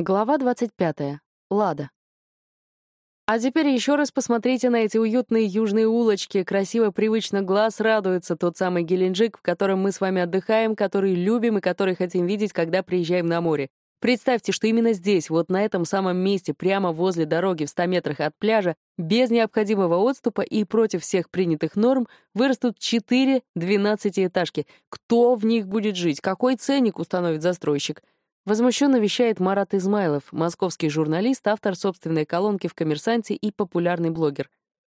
Глава 25. Лада. А теперь еще раз посмотрите на эти уютные южные улочки. Красиво, привычно глаз радуется тот самый Геленджик, в котором мы с вами отдыхаем, который любим и который хотим видеть, когда приезжаем на море. Представьте, что именно здесь, вот на этом самом месте, прямо возле дороги в 100 метрах от пляжа, без необходимого отступа и против всех принятых норм, вырастут 4 12-этажки. Кто в них будет жить? Какой ценник установит застройщик? Возмущенно вещает Марат Измайлов, московский журналист, автор собственной колонки в «Коммерсанте» и популярный блогер.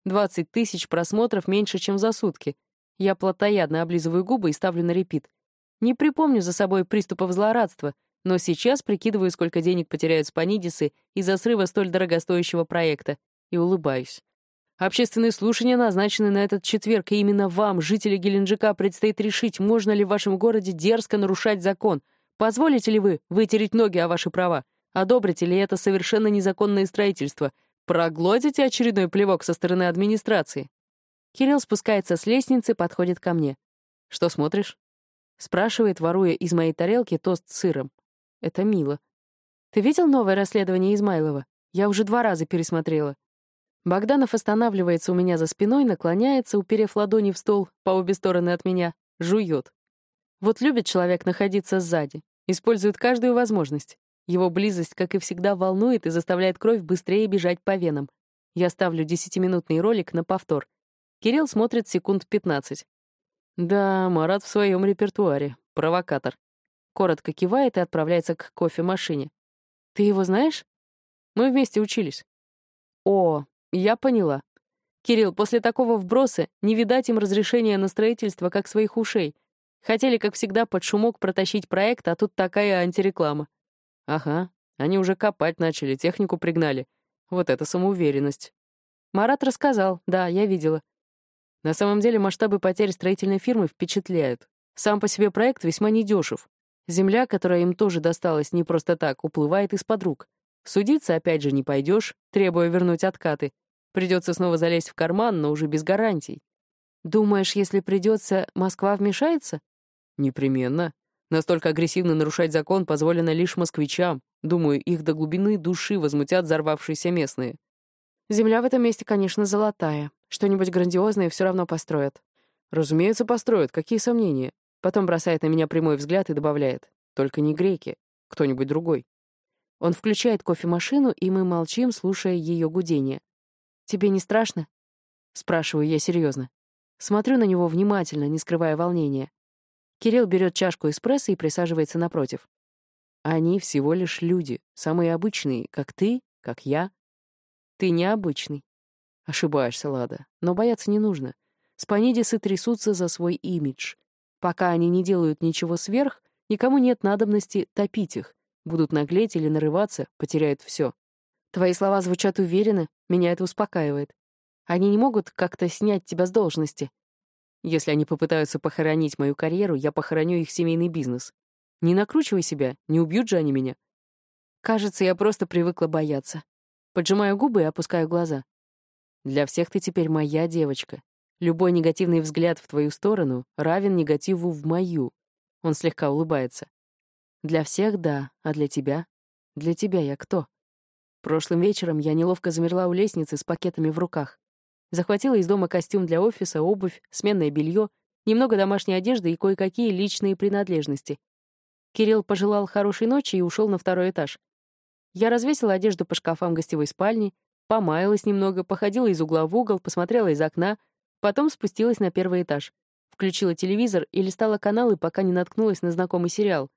20 тысяч просмотров меньше, чем за сутки. Я плотоядно облизываю губы и ставлю на репит. Не припомню за собой приступов злорадства, но сейчас прикидываю, сколько денег потеряют спанидисы из-за срыва столь дорогостоящего проекта, и улыбаюсь. Общественные слушания назначены на этот четверг, и именно вам, жители Геленджика, предстоит решить, можно ли в вашем городе дерзко нарушать закон — Позволите ли вы вытереть ноги о ваши права? Одобрите ли это совершенно незаконное строительство? Проглотите очередной плевок со стороны администрации?» Кирилл спускается с лестницы, подходит ко мне. «Что смотришь?» Спрашивает, воруя из моей тарелки тост с сыром. Это мило. «Ты видел новое расследование Измайлова? Я уже два раза пересмотрела». Богданов останавливается у меня за спиной, наклоняется, уперев ладони в стол по обе стороны от меня, жует. Вот любит человек находиться сзади, Использует каждую возможность. Его близость, как и всегда, волнует и заставляет кровь быстрее бежать по венам. Я ставлю десятиминутный ролик на повтор. Кирилл смотрит секунд 15. Да, Марат в своем репертуаре. Провокатор. Коротко кивает и отправляется к кофемашине. Ты его знаешь? Мы вместе учились. О, я поняла. Кирилл, после такого вброса не видать им разрешения на строительство, как своих ушей. Хотели, как всегда, под шумок протащить проект, а тут такая антиреклама. Ага, они уже копать начали, технику пригнали. Вот это самоуверенность. Марат рассказал, да, я видела. На самом деле масштабы потерь строительной фирмы впечатляют. Сам по себе проект весьма недешев. Земля, которая им тоже досталась не просто так, уплывает из-под рук. Судиться опять же не пойдешь, требуя вернуть откаты. Придется снова залезть в карман, но уже без гарантий. Думаешь, если придется, Москва вмешается? Непременно. Настолько агрессивно нарушать закон позволено лишь москвичам. Думаю, их до глубины души возмутят взорвавшиеся местные. Земля в этом месте, конечно, золотая. Что-нибудь грандиозное все равно построят. Разумеется, построят, какие сомнения. Потом бросает на меня прямой взгляд и добавляет. Только не греки, кто-нибудь другой. Он включает кофемашину, и мы молчим, слушая ее гудение. «Тебе не страшно?» — спрашиваю я серьезно. Смотрю на него внимательно, не скрывая волнения. Кирилл берет чашку эспрессо и присаживается напротив. Они всего лишь люди, самые обычные, как ты, как я. Ты необычный. Ошибаешься, Лада, но бояться не нужно. Спанидисы трясутся за свой имидж. Пока они не делают ничего сверх, никому нет надобности топить их. Будут наглеть или нарываться, потеряют все. Твои слова звучат уверенно, меня это успокаивает. Они не могут как-то снять тебя с должности. Если они попытаются похоронить мою карьеру, я похороню их семейный бизнес. Не накручивай себя, не убьют же они меня. Кажется, я просто привыкла бояться. Поджимаю губы и опускаю глаза. Для всех ты теперь моя девочка. Любой негативный взгляд в твою сторону равен негативу в мою. Он слегка улыбается. Для всех — да, а для тебя? Для тебя я кто? Прошлым вечером я неловко замерла у лестницы с пакетами в руках. Захватила из дома костюм для офиса, обувь, сменное белье, немного домашней одежды и кое-какие личные принадлежности. Кирилл пожелал хорошей ночи и ушел на второй этаж. Я развесила одежду по шкафам гостевой спальни, помаялась немного, походила из угла в угол, посмотрела из окна, потом спустилась на первый этаж. Включила телевизор и листала каналы, пока не наткнулась на знакомый сериал.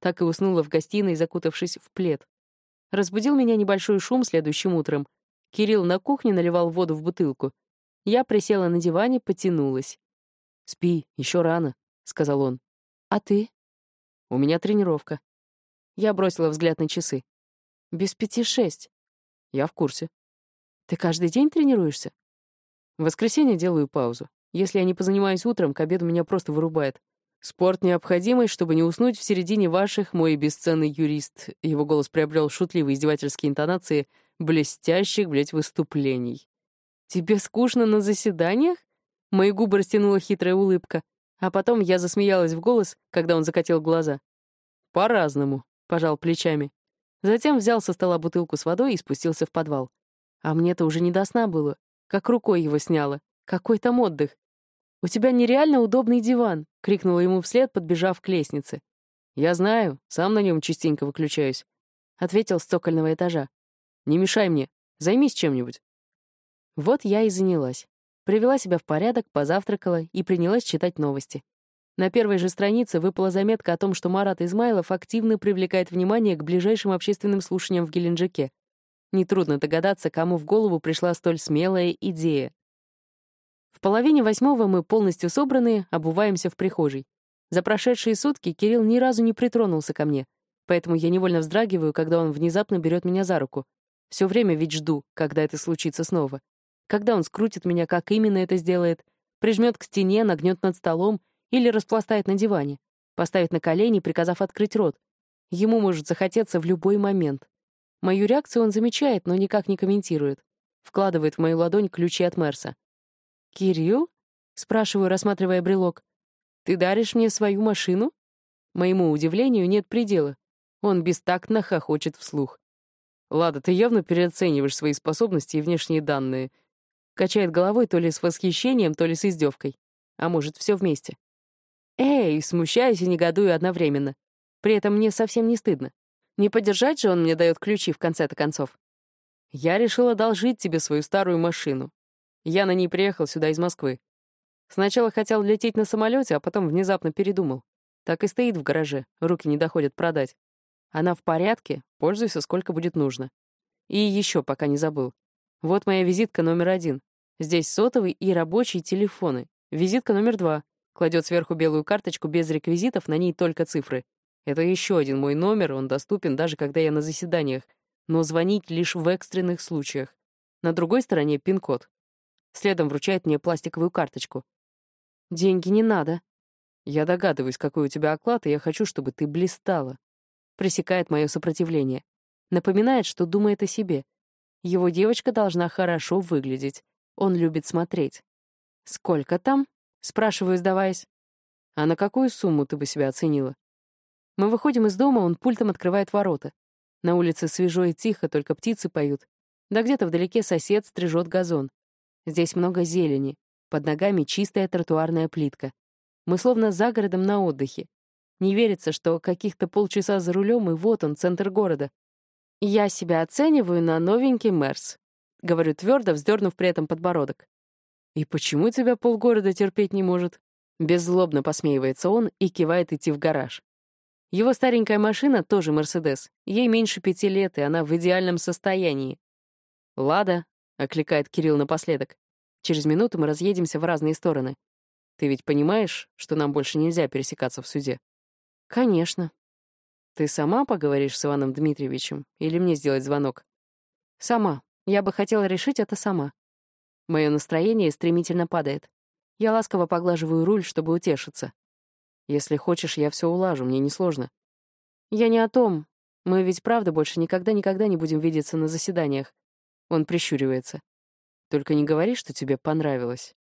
Так и уснула в гостиной, закутавшись в плед. Разбудил меня небольшой шум следующим утром. Кирилл на кухне наливал воду в бутылку. Я присела на диване, потянулась. «Спи, еще рано», — сказал он. «А ты?» «У меня тренировка». Я бросила взгляд на часы. «Без пяти шесть». «Я в курсе». «Ты каждый день тренируешься?» В воскресенье делаю паузу. Если я не позанимаюсь утром, к обеду меня просто вырубает. Спорт необходимый, чтобы не уснуть в середине ваших, мой бесценный юрист. Его голос приобрел шутливые издевательские интонации блестящих, блядь, выступлений. «Тебе скучно на заседаниях?» Мои губы растянула хитрая улыбка, а потом я засмеялась в голос, когда он закатил глаза. «По-разному», — пожал плечами. Затем взял со стола бутылку с водой и спустился в подвал. А мне-то уже не до сна было. Как рукой его сняло. Какой там отдых. «У тебя нереально удобный диван», — крикнула ему вслед, подбежав к лестнице. «Я знаю, сам на нем частенько выключаюсь», — ответил с цокольного этажа. «Не мешай мне, займись чем-нибудь». Вот я и занялась. Привела себя в порядок, позавтракала и принялась читать новости. На первой же странице выпала заметка о том, что Марат Измайлов активно привлекает внимание к ближайшим общественным слушаниям в Геленджике. Нетрудно догадаться, кому в голову пришла столь смелая идея. В половине восьмого мы полностью собранные, обуваемся в прихожей. За прошедшие сутки Кирилл ни разу не притронулся ко мне, поэтому я невольно вздрагиваю, когда он внезапно берет меня за руку. Все время ведь жду, когда это случится снова. Когда он скрутит меня, как именно это сделает, прижмет к стене, нагнет над столом или распластает на диване, поставит на колени, приказав открыть рот. Ему может захотеться в любой момент. Мою реакцию он замечает, но никак не комментирует. Вкладывает в мою ладонь ключи от Мерса. «Кирилл?» — спрашиваю, рассматривая брелок. «Ты даришь мне свою машину?» Моему удивлению нет предела. Он бестактно хохочет вслух. «Лада, ты явно переоцениваешь свои способности и внешние данные». Качает головой то ли с восхищением, то ли с издевкой. А может, все вместе. Эй, смущаюсь и негодую одновременно. При этом мне совсем не стыдно. Не поддержать же он мне дает ключи в конце-то концов. Я решил одолжить тебе свою старую машину. Я на ней приехал сюда из Москвы. Сначала хотел лететь на самолете, а потом внезапно передумал. Так и стоит в гараже, руки не доходят продать. Она в порядке, пользуйся сколько будет нужно. И еще пока не забыл. Вот моя визитка номер один. Здесь сотовый и рабочие телефоны. Визитка номер два. Кладет сверху белую карточку без реквизитов, на ней только цифры. Это еще один мой номер, он доступен даже когда я на заседаниях, но звонить лишь в экстренных случаях. На другой стороне пин-код. Следом вручает мне пластиковую карточку. «Деньги не надо». «Я догадываюсь, какой у тебя оклад, и я хочу, чтобы ты блистала». Пресекает мое сопротивление. Напоминает, что думает о себе. Его девочка должна хорошо выглядеть. Он любит смотреть. «Сколько там?» — спрашиваю, сдаваясь. «А на какую сумму ты бы себя оценила?» Мы выходим из дома, он пультом открывает ворота. На улице свежо и тихо, только птицы поют. Да где-то вдалеке сосед стрижет газон. Здесь много зелени, под ногами чистая тротуарная плитка. Мы словно за городом на отдыхе. Не верится, что каких-то полчаса за рулем, и вот он, центр города. Я себя оцениваю на новенький Мерс. Говорю твердо, вздернув при этом подбородок. «И почему тебя полгорода терпеть не может?» Беззлобно посмеивается он и кивает идти в гараж. Его старенькая машина тоже «Мерседес». Ей меньше пяти лет, и она в идеальном состоянии. «Лада», — окликает Кирилл напоследок. Через минуту мы разъедемся в разные стороны. Ты ведь понимаешь, что нам больше нельзя пересекаться в суде? Конечно. Ты сама поговоришь с Иваном Дмитриевичем или мне сделать звонок? Сама. Я бы хотела решить это сама. Мое настроение стремительно падает. Я ласково поглаживаю руль, чтобы утешиться. Если хочешь, я все улажу, мне несложно. Я не о том. Мы ведь правда больше никогда-никогда не будем видеться на заседаниях. Он прищуривается. Только не говори, что тебе понравилось.